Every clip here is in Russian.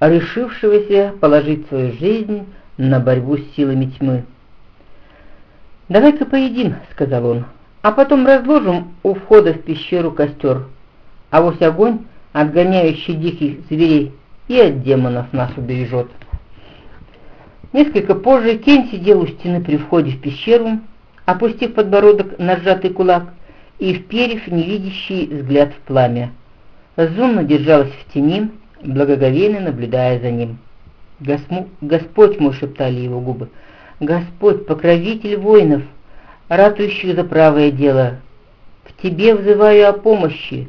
решившегося положить свою жизнь на борьбу с силами тьмы. «Давай-ка поедим», — сказал он, — «а потом разложим у входа в пещеру костер, а вось огонь, отгоняющий диких зверей, и от демонов нас убережет». Несколько позже Кен сидел у стены при входе в пещеру, опустив подбородок на сжатый кулак и вперев невидящий взгляд в пламя. Зунна держалась в тени, благоговейно наблюдая за ним. «Госму... «Господь мой!» — шептали его губы. «Господь, покровитель воинов, ратующих за правое дело, к Тебе взываю о помощи.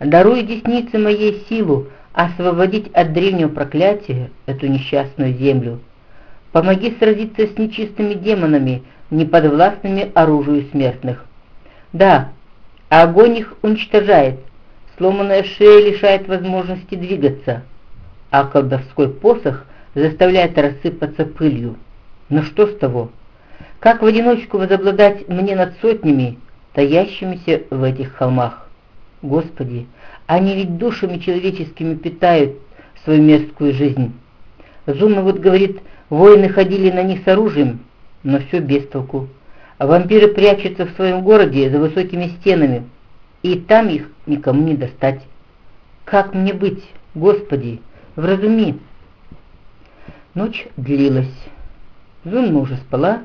Даруй деснице моей силу освободить от древнего проклятия эту несчастную землю». Помоги сразиться с нечистыми демонами, неподвластными оружию смертных. Да, огонь их уничтожает, сломанная шея лишает возможности двигаться, а колдовской посох заставляет рассыпаться пылью. Но что с того? Как в одиночку возобладать мне над сотнями, таящимися в этих холмах? Господи, они ведь душами человеческими питают свою мерзкую жизнь. Зума вот говорит, Воины ходили на них с оружием, но все без толку. А вампиры прячутся в своем городе за высокими стенами, и там их никому не достать. Как мне быть, Господи, вразуми!» Ночь длилась. Зунна уже спала,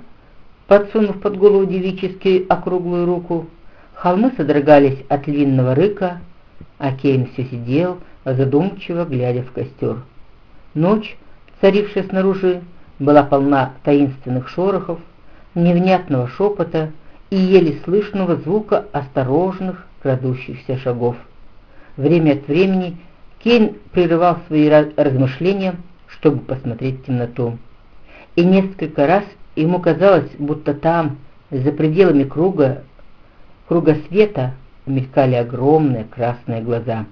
подсунув под голову девически округлую руку. Холмы содрогались от львиного рыка, а Кейн все сидел, задумчиво глядя в костер. Ночь, царившая снаружи, была полна таинственных шорохов, невнятного шепота и еле слышного звука осторожных крадущихся шагов. Время от времени Кейн прерывал свои размышления, чтобы посмотреть темноту. И несколько раз ему казалось, будто там, за пределами круга, круга света, мелькали огромные красные глаза.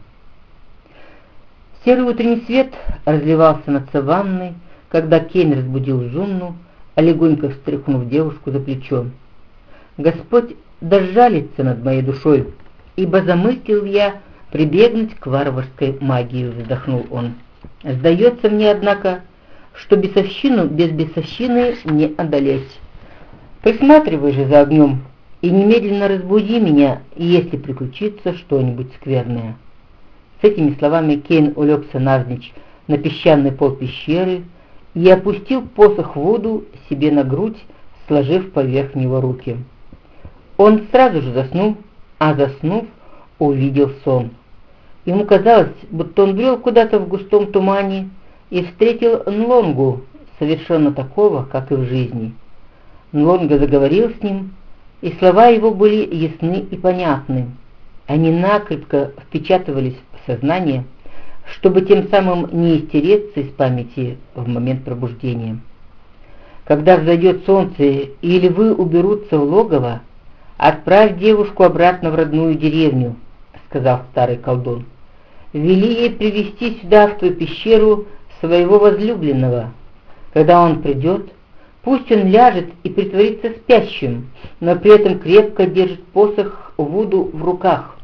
Серый утренний свет разливался над саванной, когда Кейн разбудил Зунну, а легонько встряхнув девушку за плечо. «Господь дожалится над моей душой, ибо замыслил я прибегнуть к варварской магии», — вздохнул он. «Сдается мне, однако, что бесовщину без бесовщины не одолеть. Присматривай же за огнем и немедленно разбуди меня, если приключится что-нибудь скверное». С этими словами Кейн улегся навзничь на песчаный пол пещеры, и опустил посох в воду себе на грудь, сложив поверх него руки. Он сразу же заснул, а заснув, увидел сон. Ему казалось, будто он брел куда-то в густом тумане и встретил Нлонгу, совершенно такого, как и в жизни. Нлонга заговорил с ним, и слова его были ясны и понятны. Они накрепко впечатывались в сознание, чтобы тем самым не истереться из памяти в момент пробуждения. Когда взойдет солнце и львы уберутся в логово, отправь девушку обратно в родную деревню, сказал старый колдун. Вели ей привести сюда, в твою пещеру, своего возлюбленного. Когда он придет, пусть он ляжет и притворится спящим, но при этом крепко держит посох Вуду в руках.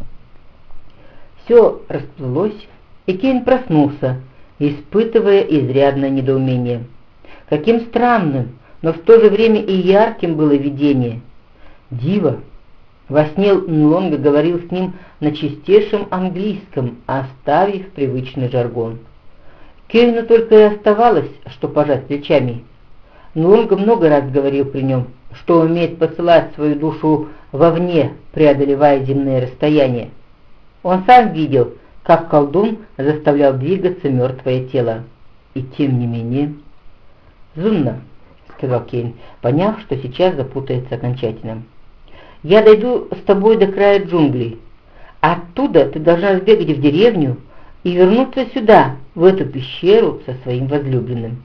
Все расплылось, и Кейн проснулся, испытывая изрядное недоумение. Каким странным, но в то же время и ярким было видение. Диво! Во сне Нлонга говорил с ним на чистейшем английском, оставив привычный жаргон. Кейну только и оставалось, что пожать плечами. Нлонга много раз говорил при нем, что умеет посылать свою душу вовне, преодолевая земные расстояния. Он сам видел, как колдун заставлял двигаться мертвое тело. И тем не менее... «Зунна», — сказал Кейн, поняв, что сейчас запутается окончательно. «Я дойду с тобой до края джунглей. Оттуда ты должна сбегать в деревню и вернуться сюда, в эту пещеру со своим возлюбленным».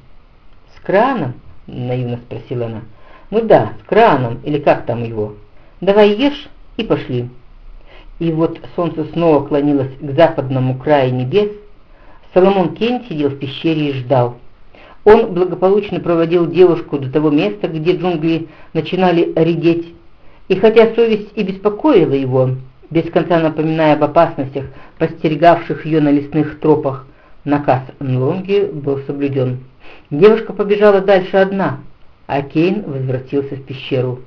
«С краном?» — наивно спросила она. «Ну да, с краном, или как там его. Давай ешь и пошли». И вот солнце снова клонилось к западному краю небес. Соломон Кен сидел в пещере и ждал. Он благополучно проводил девушку до того места, где джунгли начинали редеть. И хотя совесть и беспокоила его, без конца напоминая об опасностях, постерегавших ее на лесных тропах, Наказ Нлонги был соблюден. Девушка побежала дальше одна, а Кейн возвратился в пещеру.